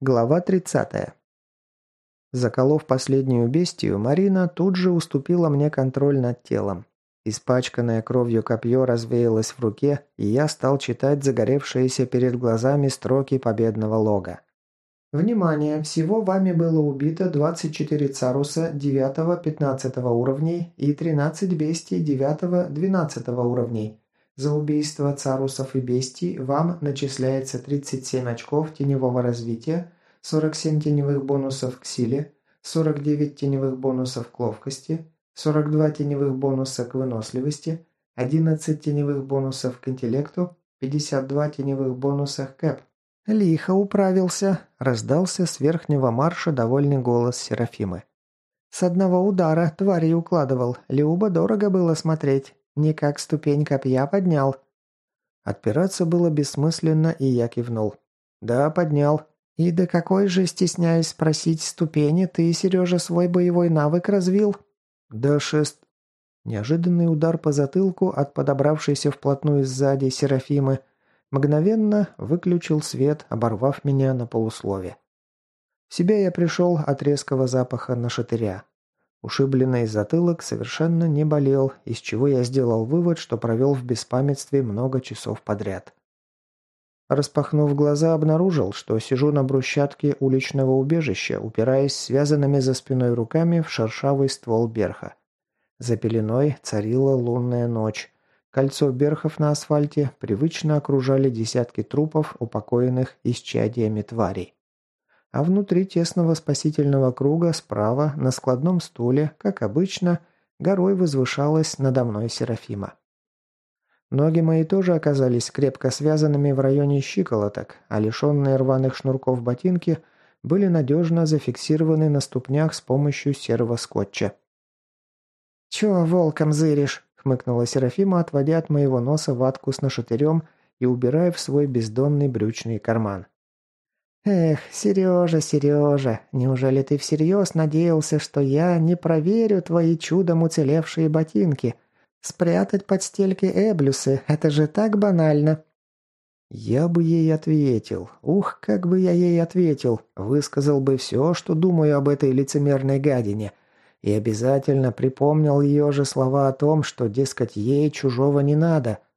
Глава 30. Заколов последнюю бестию, Марина тут же уступила мне контроль над телом. Испачканное кровью копье развеялось в руке, и я стал читать загоревшиеся перед глазами строки победного лога. Внимание! Всего вами было убито 24 царуса 9-15 уровней и 13 бестий 9-12 уровней. За убийство царусов и бестий вам начисляется 37 очков теневого развития, 47 теневых бонусов к силе, 49 теневых бонусов к ловкости, 42 теневых бонуса к выносливости, 11 теневых бонусов к интеллекту, 52 теневых бонусов к эп. «Лихо управился», – раздался с верхнего марша довольный голос Серафимы. «С одного удара твари укладывал. Люба дорого было смотреть. Никак ступень копья поднял». Отпираться было бессмысленно, и я кивнул. «Да, поднял. И до какой же, стесняясь спросить ступени, ты, Сережа, свой боевой навык развил?» «Да шест...» Неожиданный удар по затылку от подобравшейся вплотную сзади Серафимы мгновенно выключил свет, оборвав меня на полуслове. В себя я пришел от резкого запаха на шатыря. Ушибленный затылок совершенно не болел, из чего я сделал вывод, что провел в беспамятстве много часов подряд. Распахнув глаза, обнаружил, что сижу на брусчатке уличного убежища, упираясь связанными за спиной руками в шершавый ствол берха. За пеленой царила лунная ночь. Кольцо берхов на асфальте привычно окружали десятки трупов, упокоенных исчадиями тварей а внутри тесного спасительного круга справа на складном стуле, как обычно, горой возвышалась надо мной Серафима. Ноги мои тоже оказались крепко связанными в районе щиколоток, а лишенные рваных шнурков ботинки были надежно зафиксированы на ступнях с помощью серого скотча. «Чё волком зыришь?» — хмыкнула Серафима, отводя от моего носа ватку с нашатырем и убирая в свой бездонный брючный карман. «Эх, Сережа, Сережа, неужели ты всерьез надеялся, что я не проверю твои чудом уцелевшие ботинки? Спрятать под стельки эблюсы – это же так банально!» Я бы ей ответил. Ух, как бы я ей ответил. Высказал бы все, что думаю об этой лицемерной гадине. И обязательно припомнил ее же слова о том, что, дескать, ей чужого не надо –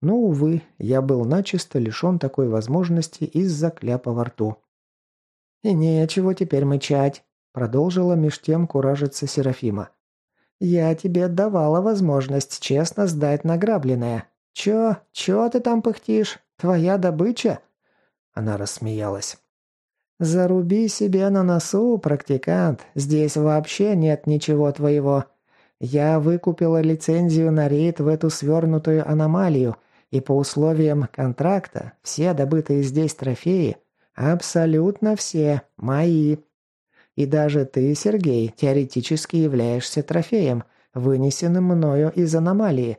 но, увы, я был начисто лишен такой возможности из-за кляпа во рту. «И нечего теперь мычать», — продолжила меж тем куражиться Серафима. «Я тебе давала возможность честно сдать награбленное. Чё? Чё ты там пыхтишь? Твоя добыча?» Она рассмеялась. «Заруби себе на носу, практикант. Здесь вообще нет ничего твоего. Я выкупила лицензию на рейд в эту свернутую аномалию, и по условиям контракта все добытые здесь трофеи, абсолютно все, мои. И даже ты, Сергей, теоретически являешься трофеем, вынесенным мною из аномалии.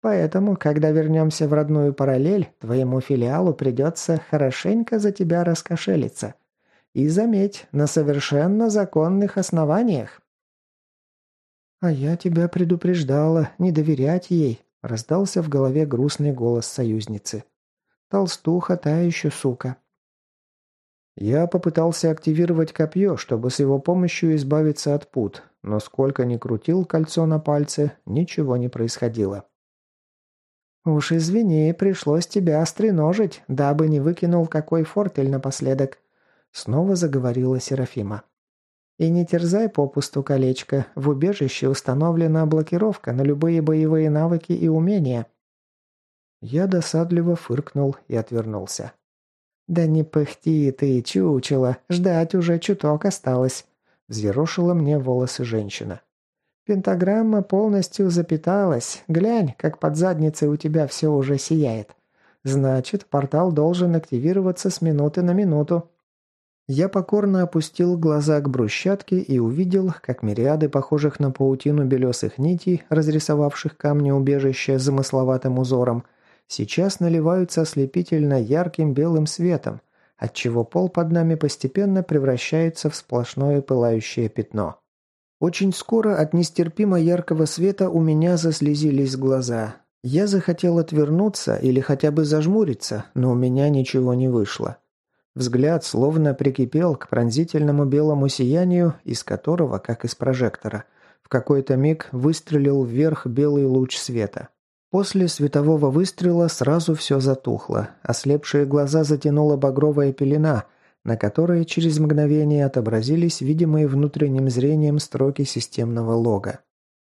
Поэтому, когда вернемся в родную параллель, твоему филиалу придется хорошенько за тебя раскошелиться. И заметь, на совершенно законных основаниях. «А я тебя предупреждала, не доверять ей», Раздался в голове грустный голос союзницы. «Толстуха та еще сука». Я попытался активировать копье, чтобы с его помощью избавиться от пут, но сколько ни крутил кольцо на пальце, ничего не происходило. «Уж извини, пришлось тебя остреножить, дабы не выкинул какой фортель напоследок», снова заговорила Серафима. И не терзай попусту колечко, в убежище установлена блокировка на любые боевые навыки и умения». Я досадливо фыркнул и отвернулся. «Да не пыхти ты, чучело, ждать уже чуток осталось», – взъерошила мне волосы женщина. «Пентаграмма полностью запиталась. Глянь, как под задницей у тебя все уже сияет. Значит, портал должен активироваться с минуты на минуту. Я покорно опустил глаза к брусчатке и увидел, как мириады похожих на паутину белесых нитей, разрисовавших камни убежища замысловатым узором, сейчас наливаются ослепительно ярким белым светом, отчего пол под нами постепенно превращается в сплошное пылающее пятно. Очень скоро от нестерпимо яркого света у меня заслезились глаза. Я захотел отвернуться или хотя бы зажмуриться, но у меня ничего не вышло. Взгляд словно прикипел к пронзительному белому сиянию, из которого, как из прожектора, в какой-то миг выстрелил вверх белый луч света. После светового выстрела сразу все затухло, ослепшие глаза затянула багровая пелена, на которой через мгновение отобразились видимые внутренним зрением строки системного лога.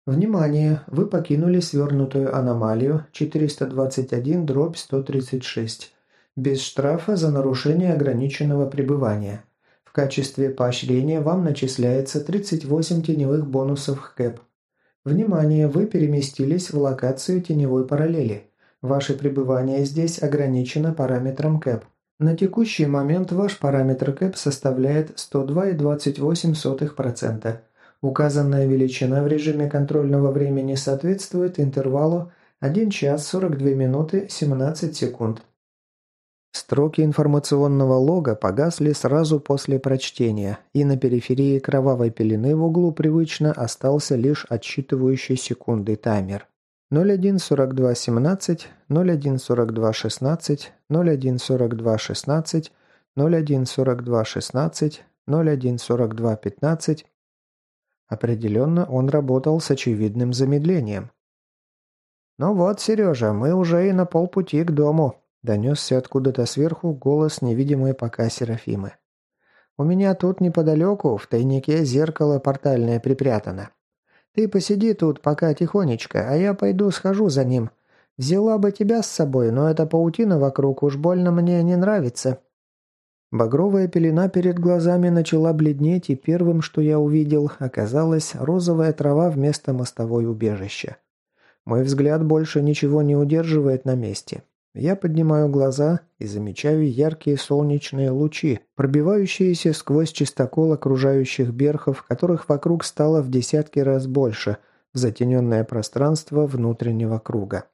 Внимание! Вы покинули свернутую аномалию 421-136 без штрафа за нарушение ограниченного пребывания. В качестве поощрения вам начисляется 38 теневых бонусов ХКЭП. Внимание, вы переместились в локацию теневой параллели. Ваше пребывание здесь ограничено параметром КЭП. На текущий момент ваш параметр КЭП составляет 102,28%. Указанная величина в режиме контрольного времени соответствует интервалу 1 час 42 минуты 17 секунд. Строки информационного лога погасли сразу после прочтения, и на периферии кровавой пелены в углу привычно остался лишь отсчитывающий секунды таймер. 014217, 014216, 014216, 014216, 014215. Определенно он работал с очевидным замедлением. «Ну вот, Сережа, мы уже и на полпути к дому», Донесся откуда-то сверху голос невидимой пока Серафимы. «У меня тут неподалеку, в тайнике, зеркало портальное припрятано. Ты посиди тут пока тихонечко, а я пойду схожу за ним. Взяла бы тебя с собой, но эта паутина вокруг уж больно мне не нравится». Багровая пелена перед глазами начала бледнеть, и первым, что я увидел, оказалась розовая трава вместо мостовой убежища. Мой взгляд больше ничего не удерживает на месте. Я поднимаю глаза и замечаю яркие солнечные лучи, пробивающиеся сквозь чистокол окружающих берхов, которых вокруг стало в десятки раз больше, в затененное пространство внутреннего круга.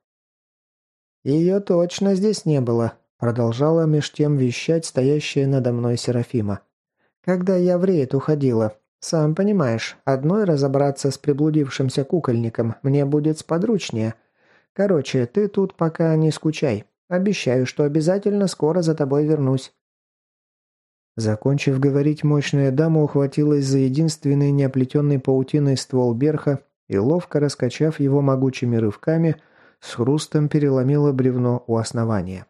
«Ее точно здесь не было», – продолжала меж тем вещать стоящая надо мной Серафима. «Когда я в рейд уходила, сам понимаешь, одной разобраться с приблудившимся кукольником мне будет сподручнее. Короче, ты тут пока не скучай. Обещаю, что обязательно скоро за тобой вернусь». Закончив говорить, мощная дама ухватилась за единственный неоплетенный паутиной ствол берха и, ловко раскачав его могучими рывками, с хрустом переломила бревно у основания.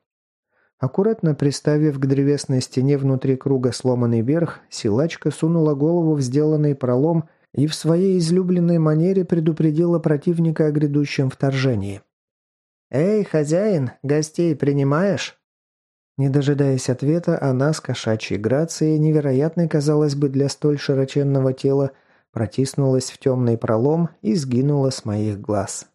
Аккуратно приставив к древесной стене внутри круга сломанный берх, силачка сунула голову в сделанный пролом и в своей излюбленной манере предупредила противника о грядущем вторжении. «Эй, хозяин, гостей принимаешь?» Не дожидаясь ответа, она с кошачьей грацией, невероятной, казалось бы, для столь широченного тела, протиснулась в темный пролом и сгинула с моих глаз.